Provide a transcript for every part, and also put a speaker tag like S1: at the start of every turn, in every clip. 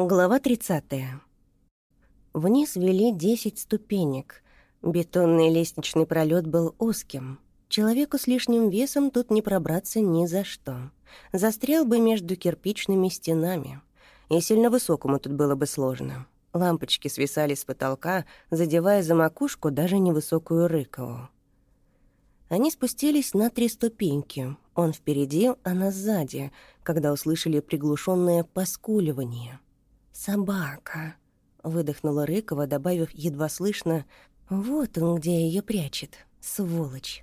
S1: Глава 30. Вниз вели 10 ступенек. Бетонный лестничный пролет был узким. Человеку с лишним весом тут не пробраться ни за что. Застрял бы между кирпичными стенами. И сильно высокому тут было бы сложно. Лампочки свисали с потолка, задевая за макушку даже невысокую Рыкову. Они спустились на три ступеньки. Он впереди, она сзади, когда услышали приглушенное поскуливание — «Собака», — выдохнула Рыкова, добавив едва слышно, «вот он где ее прячет, сволочь».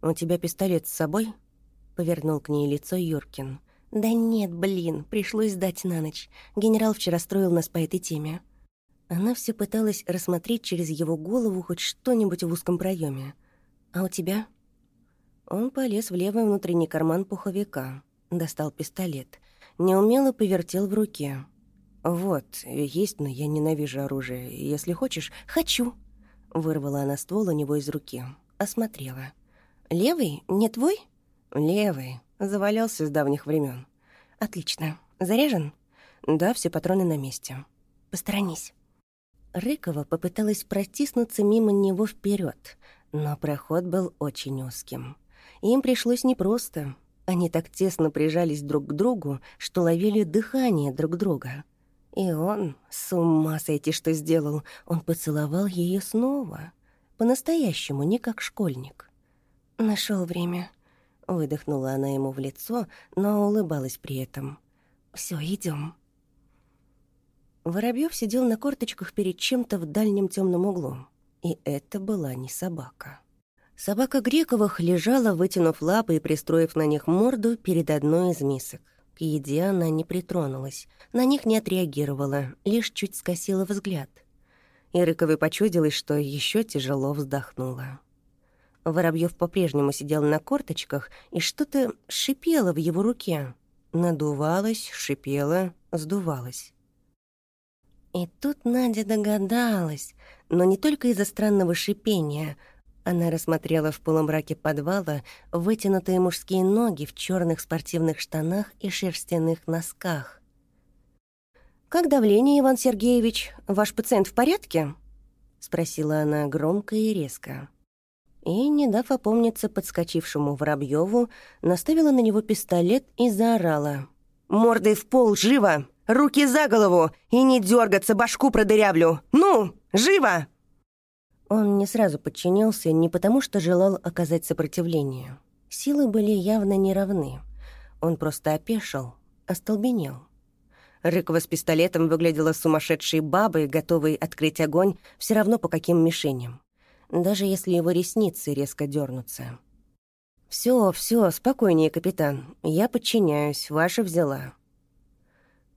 S1: «У тебя пистолет с собой?» — повернул к ней лицо Юркин. «Да нет, блин, пришлось сдать на ночь. Генерал вчера строил нас по этой теме». Она все пыталась рассмотреть через его голову хоть что-нибудь в узком проеме. «А у тебя?» Он полез в левый внутренний карман пуховика, достал пистолет, неумело повертел в руке. «Вот, есть, но я ненавижу оружие. Если хочешь...» «Хочу!» Вырвала она ствол у него из руки. Осмотрела. «Левый? Не твой?» «Левый. Завалялся с давних времен. «Отлично. Заряжен?» «Да, все патроны на месте». «Посторонись». Рыкова попыталась протиснуться мимо него вперед, но проход был очень узким. Им пришлось непросто. Они так тесно прижались друг к другу, что ловили дыхание друг друга — и он, с ума сойти, что сделал, он поцеловал ее снова. По-настоящему, не как школьник. Нашел время. Выдохнула она ему в лицо, но улыбалась при этом. Все, идем. Воробьев сидел на корточках перед чем-то в дальнем темном углу. И это была не собака. Собака Грековых лежала, вытянув лапы и пристроив на них морду перед одной из мисок. К еде она не притронулась, на них не отреагировала, лишь чуть скосила взгляд. И Рыковой что еще тяжело вздохнула. Воробьев по-прежнему сидел на корточках, и что-то шипело в его руке. Надувалось, шипело, сдувалось. И тут Надя догадалась, но не только из-за странного шипения — она рассмотрела в полумраке подвала вытянутые мужские ноги в черных спортивных штанах и шерстяных носках. «Как давление, Иван Сергеевич? Ваш пациент в порядке?» — спросила она громко и резко. И, не дав опомниться подскочившему Воробьеву, наставила на него пистолет и заорала. «Мордой в пол, живо! Руки за голову! И не дергаться, башку продырявлю! Ну, живо!» Он не сразу подчинился не потому, что желал оказать сопротивление. Силы были явно неравны. Он просто опешил, остолбенел. Рыкова с пистолетом выглядела сумасшедшей бабой, готовой открыть огонь все равно по каким мишеням. Даже если его ресницы резко дернутся. «Все, все, спокойнее, капитан. Я подчиняюсь, ваша взяла».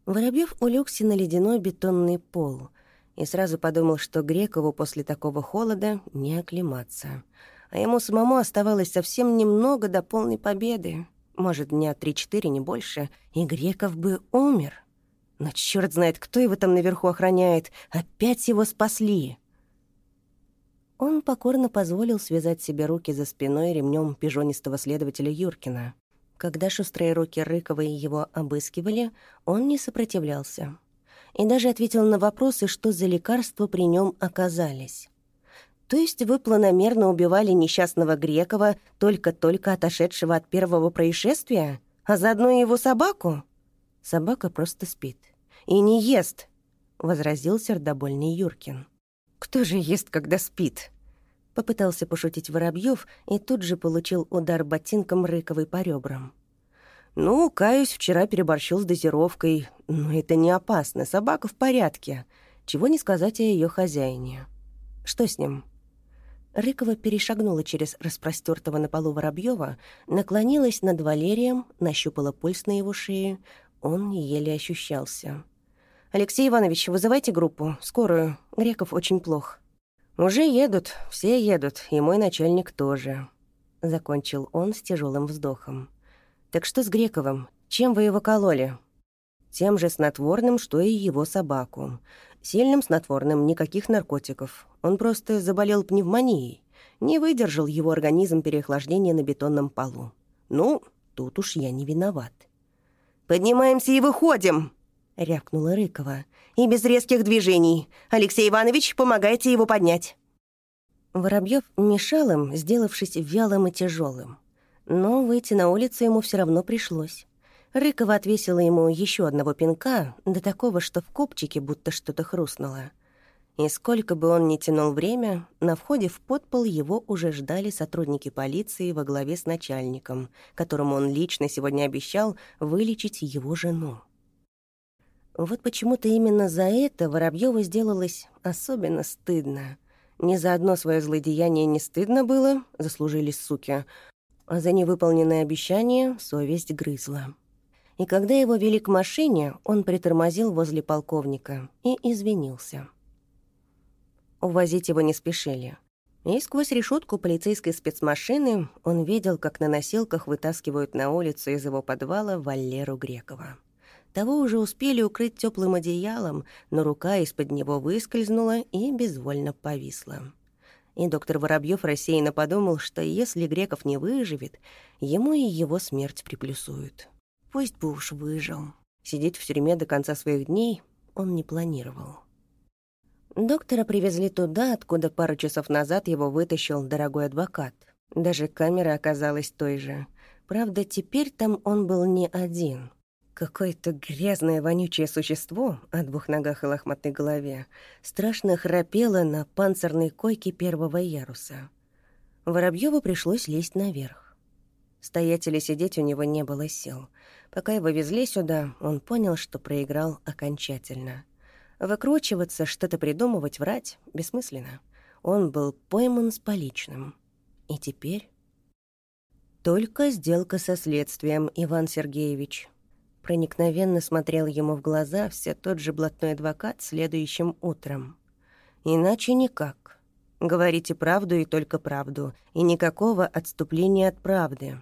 S1: Воробьев улегся на ледяной бетонный пол — и сразу подумал, что Грекову после такого холода не оклематься. А ему самому оставалось совсем немного до полной победы. Может, дня три-четыре, не больше, и Греков бы умер. Но черт знает, кто его там наверху охраняет. Опять его спасли. Он покорно позволил связать себе руки за спиной ремнем пижонистого следователя Юркина. Когда шустрые руки Рыкова его обыскивали, он не сопротивлялся и даже ответил на вопросы, что за лекарства при нем оказались. То есть вы планомерно убивали несчастного Грекова, только-только отошедшего от первого происшествия, а заодно и его собаку? Собака просто спит. И не ест, — возразил сердобольный Юркин. Кто же ест, когда спит? Попытался пошутить Воробьев и тут же получил удар ботинком Рыковой по ребрам. «Ну, каюсь, вчера переборщил с дозировкой. Но это не опасно, собака в порядке. Чего не сказать о ее хозяине. Что с ним?» Рыкова перешагнула через распростертого на полу Воробьева, наклонилась над Валерием, нащупала пульс на его шее. Он еле ощущался. «Алексей Иванович, вызывайте группу, скорую. Греков очень плох». «Уже едут, все едут, и мой начальник тоже», — закончил он с тяжелым вздохом. «Так что с Грековым? Чем вы его кололи?» «Тем же снотворным, что и его собаку. Сильным снотворным, никаких наркотиков. Он просто заболел пневмонией. Не выдержал его организм переохлаждения на бетонном полу. Ну, тут уж я не виноват». «Поднимаемся и выходим!» — рявкнула Рыкова. «И без резких движений. Алексей Иванович, помогайте его поднять». Воробьев мешал им, сделавшись вялым и тяжелым. Но выйти на улицу ему все равно пришлось. Рыкова отвесила ему еще одного пинка, до такого, что в копчике будто что-то хрустнуло. И сколько бы он ни тянул время, на входе в подпол его уже ждали сотрудники полиции во главе с начальником, которому он лично сегодня обещал вылечить его жену. Вот почему-то именно за это Воробьёву сделалось особенно стыдно. Ни за одно свое злодеяние не стыдно было, заслужили суки, а за невыполненное обещание совесть грызла. И когда его вели к машине, он притормозил возле полковника и извинился. Увозить его не спешили. И сквозь решетку полицейской спецмашины он видел, как на носилках вытаскивают на улицу из его подвала Валеру Грекова. Того уже успели укрыть теплым одеялом, но рука из-под него выскользнула и безвольно повисла. И доктор Воробьев рассеянно подумал, что если Греков не выживет, ему и его смерть приплюсуют. Пусть бы уж выжил. Сидеть в тюрьме до конца своих дней он не планировал. Доктора привезли туда, откуда пару часов назад его вытащил дорогой адвокат. Даже камера оказалась той же. Правда, теперь там он был не один. Какое-то грязное вонючее существо о двух ногах и лохматной голове страшно храпело на панцирной койке первого яруса. Воробьеву пришлось лезть наверх. Стоять или сидеть у него не было сил. Пока его везли сюда, он понял, что проиграл окончательно — Выкручиваться, что-то придумывать, врать — бессмысленно. Он был пойман с поличным. И теперь... Только сделка со следствием, Иван Сергеевич. Проникновенно смотрел ему в глаза все тот же блатной адвокат следующим утром. Иначе никак. Говорите правду и только правду, и никакого отступления от правды.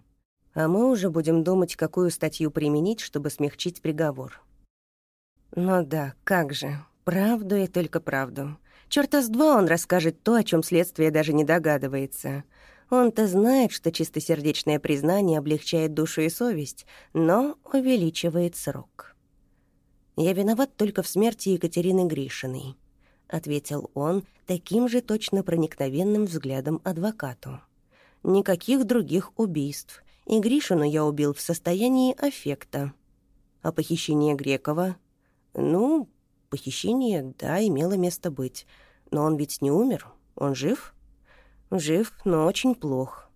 S1: А мы уже будем думать, какую статью применить, чтобы смягчить приговор. Ну да, как же, Правду и только правду. Чёрта с два он расскажет то, о чем следствие даже не догадывается. Он-то знает, что чистосердечное признание облегчает душу и совесть, но увеличивает срок. «Я виноват только в смерти Екатерины Гришиной», — ответил он таким же точно проникновенным взглядом адвокату. «Никаких других убийств, и Гришину я убил в состоянии аффекта. А похищение Грекова? Ну, Похищение, да, имело место быть. Но он ведь не умер. Он жив? Жив, но очень плох.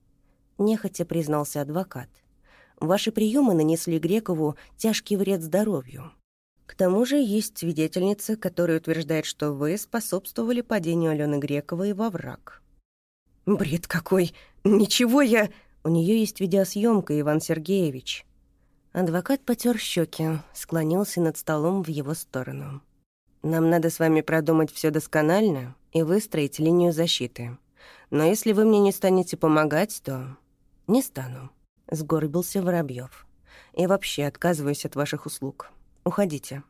S1: Нехотя признался адвокат. Ваши приемы нанесли Грекову тяжкий вред здоровью. К тому же есть свидетельница, которая утверждает, что вы способствовали падению Алены Грековой во враг. «Бред какой! Ничего я...» «У нее есть видеосъемка, Иван Сергеевич». Адвокат потер щеки, склонился над столом в его сторону. Нам надо с вами продумать все досконально и выстроить линию защиты. Но если вы мне не станете помогать, то не стану», — сгорбился Воробьев. «И вообще отказываюсь от ваших услуг. Уходите».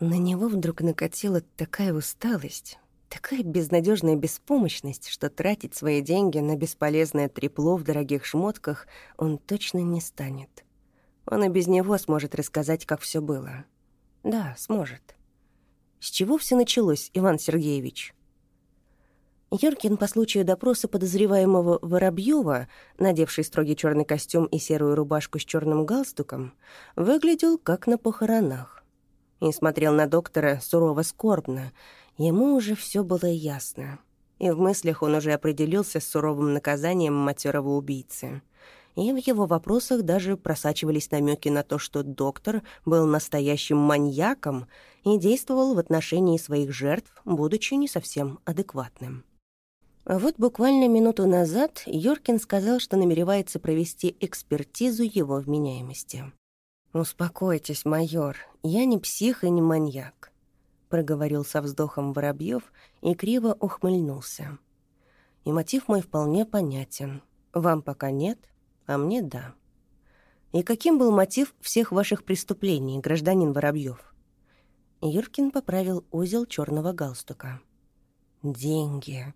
S1: На него вдруг накатила такая усталость, такая безнадежная беспомощность, что тратить свои деньги на бесполезное трепло в дорогих шмотках он точно не станет. Он и без него сможет рассказать, как все было. Да, сможет. С чего все началось, Иван Сергеевич?» Юркин по случаю допроса подозреваемого Воробьева, надевший строгий черный костюм и серую рубашку с черным галстуком, выглядел как на похоронах. И смотрел на доктора сурово-скорбно. Ему уже все было ясно. И в мыслях он уже определился с суровым наказанием матерого убийцы — и в его вопросах даже просачивались намеки на то, что доктор был настоящим маньяком и действовал в отношении своих жертв, будучи не совсем адекватным. А вот буквально минуту назад Йоркин сказал, что намеревается провести экспертизу его вменяемости. «Успокойтесь, майор, я не псих и не маньяк», — проговорил со вздохом Воробьев и криво ухмыльнулся. «И мотив мой вполне понятен. Вам пока нет, а мне — да. И каким был мотив всех ваших преступлений, гражданин Воробьев? Юркин поправил узел черного галстука. «Деньги.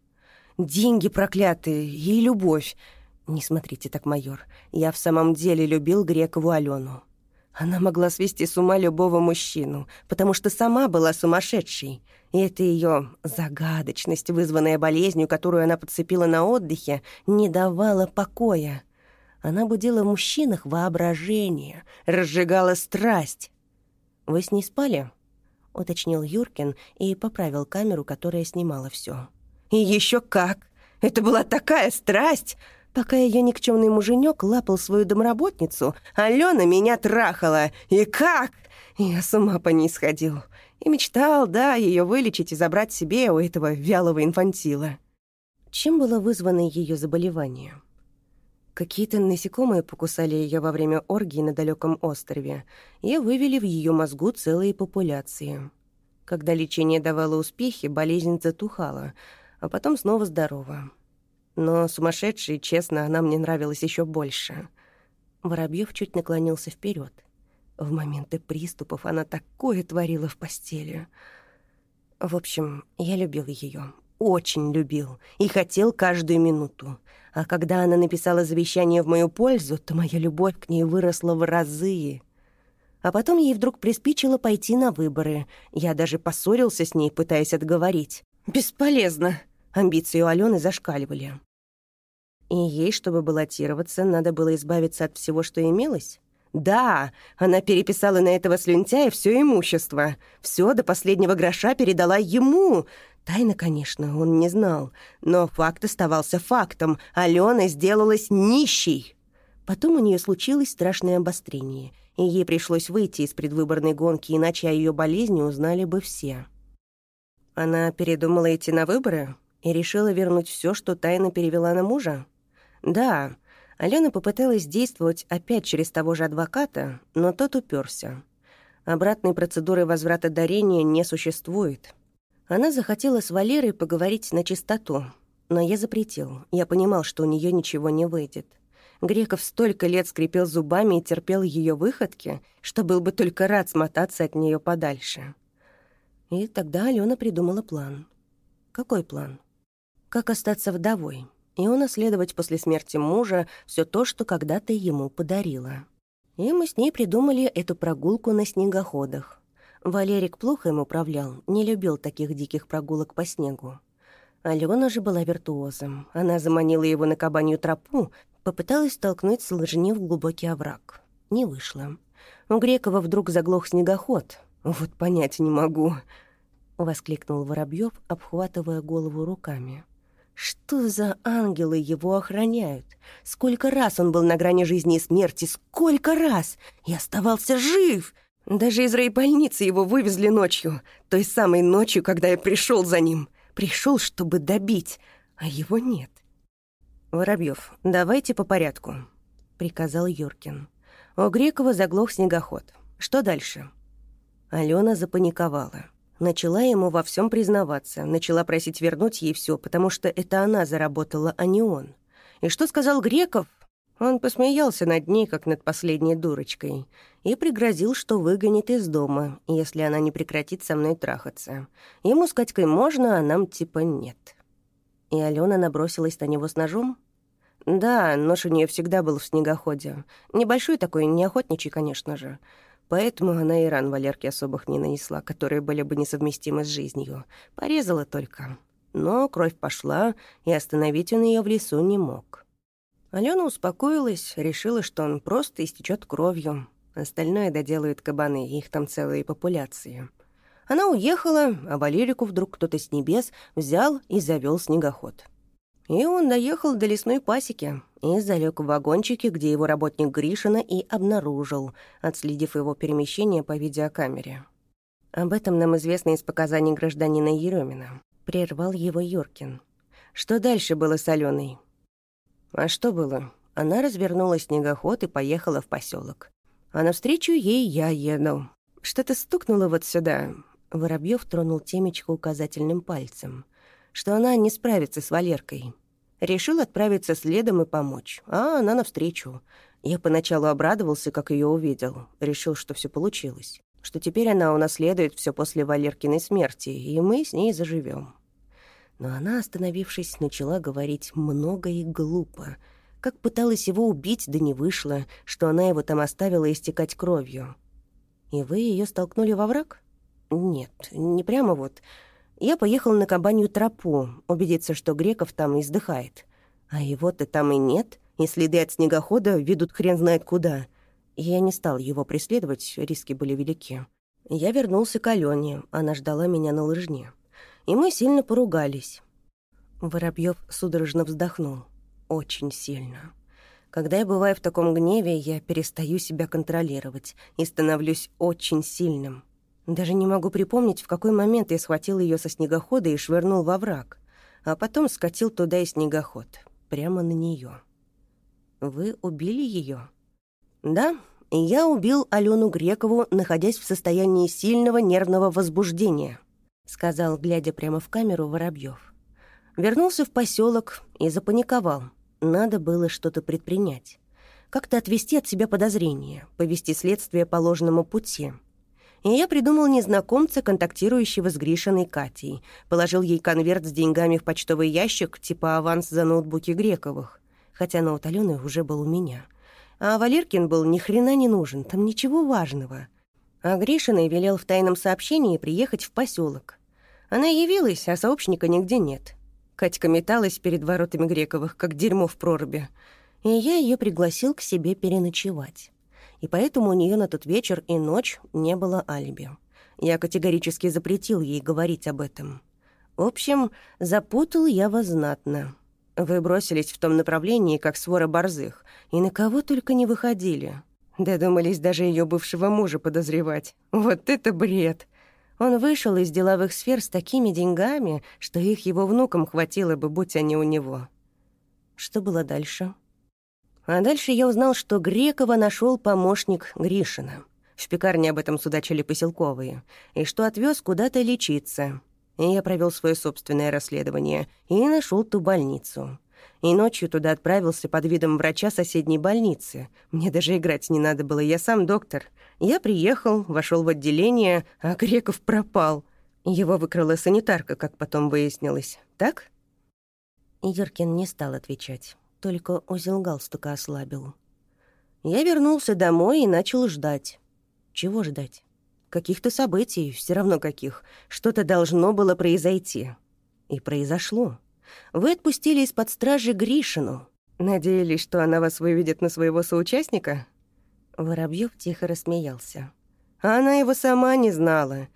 S1: Деньги проклятые и любовь. Не смотрите так, майор. Я в самом деле любил Грекову Алену. Она могла свести с ума любого мужчину, потому что сама была сумасшедшей. И эта ее загадочность, вызванная болезнью, которую она подцепила на отдыхе, не давала покоя. Она будила в мужчинах воображение, разжигала страсть. «Вы с ней спали?» — уточнил Юркин и поправил камеру, которая снимала все. «И еще как! Это была такая страсть! Пока ее никчемный муженек лапал свою домработницу, Алена меня трахала. И как? Я с ума по ней сходил. И мечтал, да, ее вылечить и забрать себе у этого вялого инфантила. Чем было вызвано ее заболевание? Какие-то насекомые покусали ее во время оргии на далеком острове и вывели в ее мозгу целые популяции. Когда лечение давало успехи, болезнь затухала, а потом снова здорова. Но сумасшедшей, честно, она мне нравилась еще больше. Воробьев чуть наклонился вперед. В моменты приступов она такое творила в постели. В общем, я любил ее, очень любил и хотел каждую минуту. А когда она написала завещание в мою пользу, то моя любовь к ней выросла в разы. А потом ей вдруг приспичило пойти на выборы. Я даже поссорился с ней, пытаясь отговорить. Бесполезно. Амбиции у Алены зашкаливали. И ей, чтобы баллотироваться, надо было избавиться от всего, что имелось? Да, она переписала на этого слюнтяя все имущество. Все до последнего гроша передала ему. Тайна, конечно, он не знал. Но факт оставался фактом. Алена сделалась нищей. Потом у нее случилось страшное обострение, и ей пришлось выйти из предвыборной гонки, иначе о ее болезни узнали бы все. Она передумала идти на выборы и решила вернуть все, что тайно перевела на мужа? Да, Алена попыталась действовать опять через того же адвоката, но тот уперся. Обратной процедуры возврата дарения не существует. Она захотела с Валерой поговорить на чистоту, но я запретил. Я понимал, что у нее ничего не выйдет. Греков столько лет скрипел зубами и терпел ее выходки, что был бы только рад смотаться от нее подальше. И тогда Алена придумала план. Какой план? Как остаться вдовой? и унаследовать после смерти мужа все то, что когда-то ему подарила. И мы с ней придумали эту прогулку на снегоходах. Валерик плохо им управлял, не любил таких диких прогулок по снегу. Алена же была виртуозом. Она заманила его на кабанью тропу, попыталась толкнуть с лыжни в глубокий овраг. Не вышло. У Грекова вдруг заглох снегоход. «Вот понять не могу», — воскликнул Воробьев, обхватывая голову руками. Что за ангелы его охраняют? Сколько раз он был на грани жизни и смерти, сколько раз! И оставался жив! Даже из райбольницы его вывезли ночью, той самой ночью, когда я пришел за ним. Пришел, чтобы добить, а его нет. «Воробьев, давайте по порядку», — приказал Юркин. У Грекова заглох снегоход. Что дальше? Алена запаниковала. Начала ему во всем признаваться, начала просить вернуть ей все, потому что это она заработала, а не он. И что сказал Греков? Он посмеялся над ней, как над последней дурочкой, и пригрозил, что выгонит из дома, если она не прекратит со мной трахаться. Ему с Катькой можно, а нам типа нет. И Алена набросилась на него с ножом? Да, нож у нее всегда был в снегоходе. Небольшой такой, не охотничий, конечно же. Поэтому она и ран Валерке особых не нанесла, которые были бы несовместимы с жизнью. Порезала только. Но кровь пошла, и остановить он ее в лесу не мог. Алена успокоилась, решила, что он просто истечет кровью. Остальное доделают кабаны, их там целые популяции. Она уехала, а Валерику вдруг кто-то с небес взял и завел снегоход. И он доехал до лесной пасеки и залег в вагончике, где его работник Гришина и обнаружил, отследив его перемещение по видеокамере. Об этом нам известно из показаний гражданина Еремина. Прервал его Юркин. Что дальше было с Аленой? А что было? Она развернула снегоход и поехала в поселок. А навстречу ей я еду. Что-то стукнуло вот сюда. Воробьев тронул темечко указательным пальцем — что она не справится с Валеркой. Решил отправиться следом и помочь, а она навстречу. Я поначалу обрадовался, как ее увидел. Решил, что все получилось. Что теперь она унаследует все после Валеркиной смерти, и мы с ней заживем. Но она, остановившись, начала говорить много и глупо. как пыталась его убить, да не вышло, что она его там оставила истекать кровью. И вы ее столкнули во враг? Нет, не прямо вот. Я поехал на кабанью тропу, убедиться, что Греков там издыхает. А его-то там и нет, и следы от снегохода ведут хрен знает куда. Я не стал его преследовать, риски были велики. Я вернулся к Алене, она ждала меня на лыжне. И мы сильно поругались. Воробьев судорожно вздохнул. Очень сильно. Когда я бываю в таком гневе, я перестаю себя контролировать и становлюсь очень сильным. Даже не могу припомнить, в какой момент я схватил ее со снегохода и швырнул во враг, а потом скатил туда и снегоход, прямо на нее. Вы убили ее? Да, я убил Алену Грекову, находясь в состоянии сильного нервного возбуждения, сказал, глядя прямо в камеру Воробьев. Вернулся в поселок и запаниковал. Надо было что-то предпринять. Как-то отвести от себя подозрения, повести следствие по ложному пути. И я придумал незнакомца, контактирующего с Гришиной Катей. Положил ей конверт с деньгами в почтовый ящик, типа аванс за ноутбуки Грековых. Хотя ноут Алены уже был у меня. А Валеркин был ни хрена не нужен, там ничего важного. А Гришиной велел в тайном сообщении приехать в поселок. Она явилась, а сообщника нигде нет. Катька металась перед воротами Грековых, как дерьмо в проруби. И я ее пригласил к себе переночевать. И поэтому у нее на тот вечер и ночь не было алиби. Я категорически запретил ей говорить об этом. В общем, запутал я вас знатно. Вы бросились в том направлении, как свора борзых, и на кого только не выходили. Додумались даже ее бывшего мужа подозревать. Вот это бред! Он вышел из деловых сфер с такими деньгами, что их его внукам хватило бы, будь они у него. Что было дальше? А дальше я узнал, что Грекова нашел помощник Гришина. В пекарне об этом судачили поселковые. И что отвез куда-то лечиться. И я провел свое собственное расследование и нашел ту больницу. И ночью туда отправился под видом врача соседней больницы. Мне даже играть не надо было, я сам доктор. Я приехал, вошел в отделение, а Греков пропал. Его выкрала санитарка, как потом выяснилось. Так? Юркин не стал отвечать, только узел галстука ослабил. Я вернулся домой и начал ждать. Чего ждать? Каких-то событий, все равно каких. Что-то должно было произойти. И произошло. Вы отпустили из-под стражи Гришину. Надеялись, что она вас выведет на своего соучастника?» Воробьев тихо рассмеялся. «Она его сама не знала.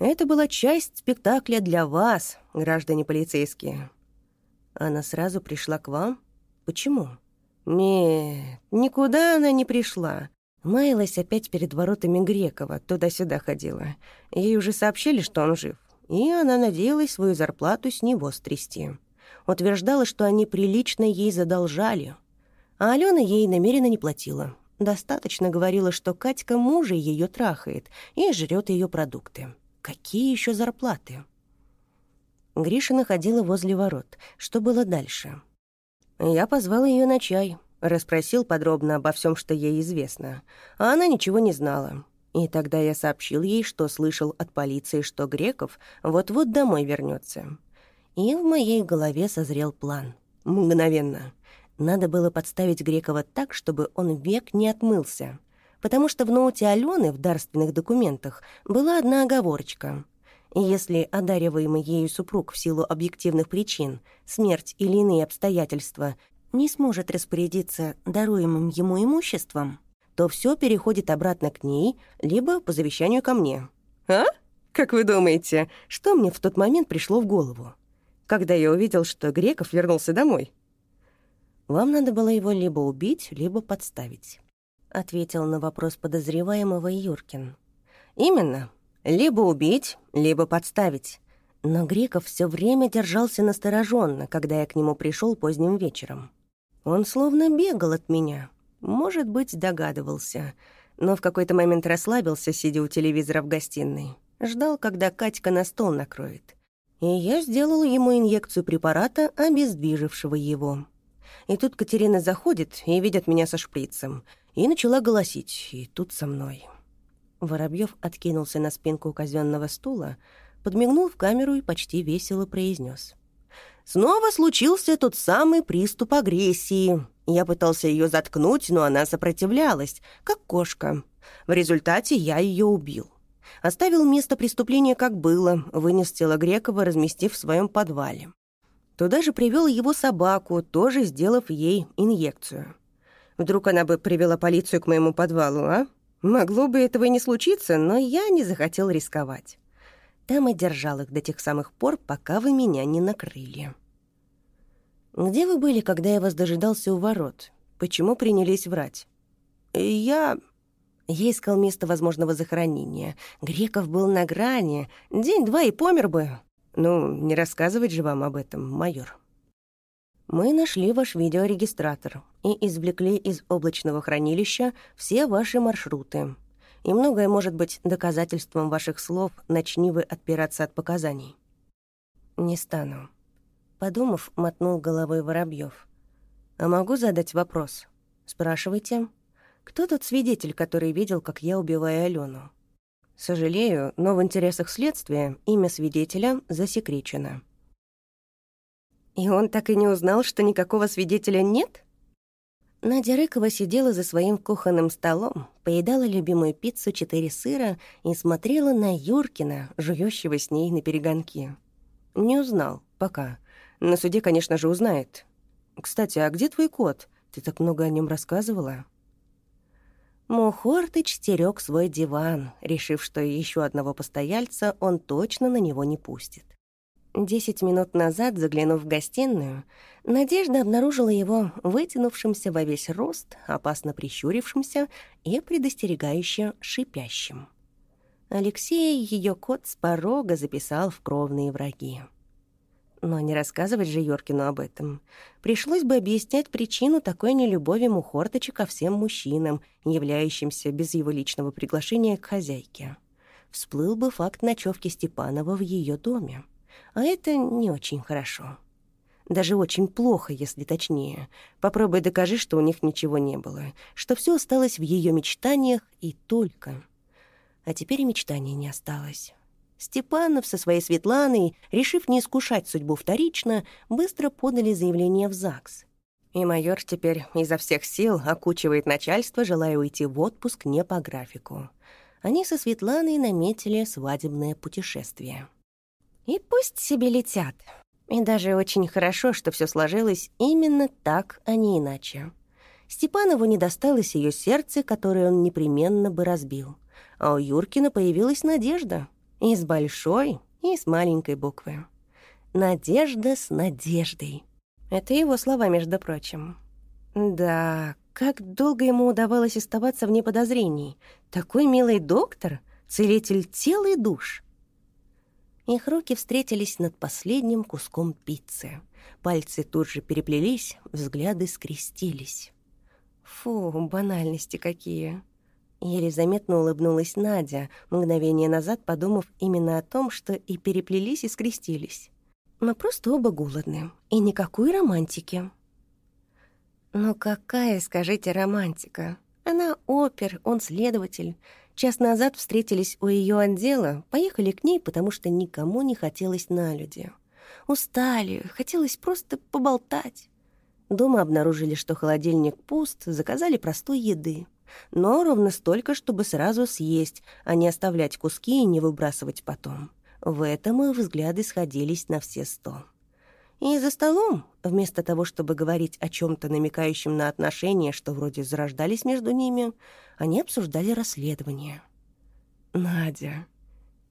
S1: Это была часть спектакля для вас, граждане полицейские». «Она сразу пришла к вам? Почему?» «Нет, никуда она не пришла. Маялась опять перед воротами Грекова, туда-сюда ходила. Ей уже сообщили, что он жив, и она надеялась свою зарплату с него стрясти утверждала, что они прилично ей задолжали. А Алена ей намеренно не платила. Достаточно говорила, что Катька мужа ее трахает и жрет ее продукты. Какие еще зарплаты? Гриша находила возле ворот. Что было дальше? Я позвал ее на чай, расспросил подробно обо всем, что ей известно. А она ничего не знала. И тогда я сообщил ей, что слышал от полиции, что Греков вот-вот домой вернется. И в моей голове созрел план. Мгновенно. Надо было подставить Грекова так, чтобы он век не отмылся. Потому что в ноуте Алены в дарственных документах была одна оговорочка. Если одариваемый ею супруг в силу объективных причин, смерть или иные обстоятельства, не сможет распорядиться даруемым ему имуществом, то все переходит обратно к ней, либо по завещанию ко мне. А? Как вы думаете, что мне в тот момент пришло в голову? когда я увидел, что Греков вернулся домой. «Вам надо было его либо убить, либо подставить», — ответил на вопрос подозреваемого Юркин. «Именно. Либо убить, либо подставить». Но Греков все время держался настороженно, когда я к нему пришел поздним вечером. Он словно бегал от меня. Может быть, догадывался. Но в какой-то момент расслабился, сидя у телевизора в гостиной. Ждал, когда Катька на стол накроет и я сделала ему инъекцию препарата, обездвижившего его. И тут Катерина заходит и видит меня со шприцем, и начала голосить, и тут со мной. Воробьев откинулся на спинку казенного стула, подмигнул в камеру и почти весело произнес. «Снова случился тот самый приступ агрессии. Я пытался ее заткнуть, но она сопротивлялась, как кошка. В результате я ее убил. Оставил место преступления как было, вынес тело Грекова, разместив в своем подвале. Туда же привел его собаку, тоже сделав ей инъекцию. Вдруг она бы привела полицию к моему подвалу, а? Могло бы этого и не случиться, но я не захотел рисковать. Там и держал их до тех самых пор, пока вы меня не накрыли. «Где вы были, когда я вас дожидался у ворот? Почему принялись врать?» «Я...» Я искал место возможного захоронения. Греков был на грани. День-два и помер бы. Ну, не рассказывать же вам об этом, майор. Мы нашли ваш видеорегистратор и извлекли из облачного хранилища все ваши маршруты. И многое может быть доказательством ваших слов, начни вы отпираться от показаний. Не стану. Подумав, мотнул головой Воробьев. «А могу задать вопрос?» «Спрашивайте. Кто тот свидетель, который видел, как я убиваю Алену?» «Сожалею, но в интересах следствия имя свидетеля засекречено». «И он так и не узнал, что никакого свидетеля нет?» Надя Рыкова сидела за своим кухонным столом, поедала любимую пиццу четыре сыра и смотрела на Юркина, жующего с ней на перегонки. «Не узнал. Пока. На суде, конечно же, узнает. Кстати, а где твой кот? Ты так много о нем рассказывала. Мухортыч стерег свой диван, решив, что еще одного постояльца он точно на него не пустит. Десять минут назад, заглянув в гостиную, Надежда обнаружила его вытянувшимся во весь рост, опасно прищурившимся и предостерегающе шипящим. Алексей ее кот с порога записал в кровные враги. Но не рассказывать же Йоркину об этом. Пришлось бы объяснять причину такой нелюбови Мухортыча ко всем мужчинам, являющимся без его личного приглашения к хозяйке. Всплыл бы факт ночевки Степанова в ее доме. А это не очень хорошо. Даже очень плохо, если точнее. Попробуй докажи, что у них ничего не было, что все осталось в ее мечтаниях и только. А теперь и мечтаний не осталось. Степанов со своей Светланой, решив не искушать судьбу вторично, быстро подали заявление в ЗАГС. И майор теперь изо всех сил окучивает начальство, желая уйти в отпуск не по графику. Они со Светланой наметили свадебное путешествие. И пусть себе летят. И даже очень хорошо, что все сложилось именно так, а не иначе. Степанову не досталось ее сердце, которое он непременно бы разбил. А у Юркина появилась надежда — и с большой, и с маленькой буквы. «Надежда с надеждой». Это его слова, между прочим. Да, как долго ему удавалось оставаться вне подозрений. Такой милый доктор, целитель тела и душ. Их руки встретились над последним куском пиццы. Пальцы тут же переплелись, взгляды скрестились. Фу, банальности какие. Еле заметно улыбнулась Надя, мгновение назад подумав именно о том, что и переплелись, и скрестились. Мы просто оба голодны, и никакой романтики. Но какая, скажите, романтика? Она опер, он следователь. Час назад встретились у ее отдела, поехали к ней, потому что никому не хотелось на люди. Устали, хотелось просто поболтать. Дома обнаружили, что холодильник пуст, заказали простой еды но ровно столько, чтобы сразу съесть, а не оставлять куски и не выбрасывать потом. В этом их взгляды сходились на все сто. И за столом, вместо того, чтобы говорить о чем то намекающем на отношения, что вроде зарождались между ними, они обсуждали расследование. «Надя...»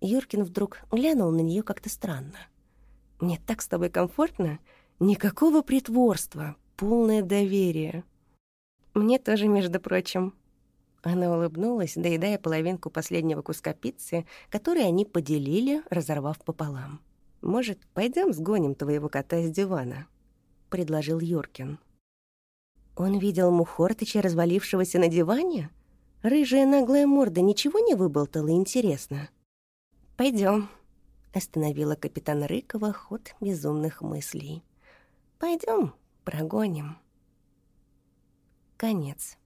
S1: Юркин вдруг глянул на нее как-то странно. «Мне так с тобой комфортно. Никакого притворства, полное доверие». «Мне тоже, между прочим», она улыбнулась, доедая половинку последнего куска пиццы, который они поделили, разорвав пополам. «Может, пойдем сгоним твоего кота с дивана?» — предложил Юркин. Он видел Мухортыча, развалившегося на диване? Рыжая наглая морда ничего не выболтала, интересно. Пойдем, остановила капитан Рыкова ход безумных мыслей. Пойдем, прогоним. Конец.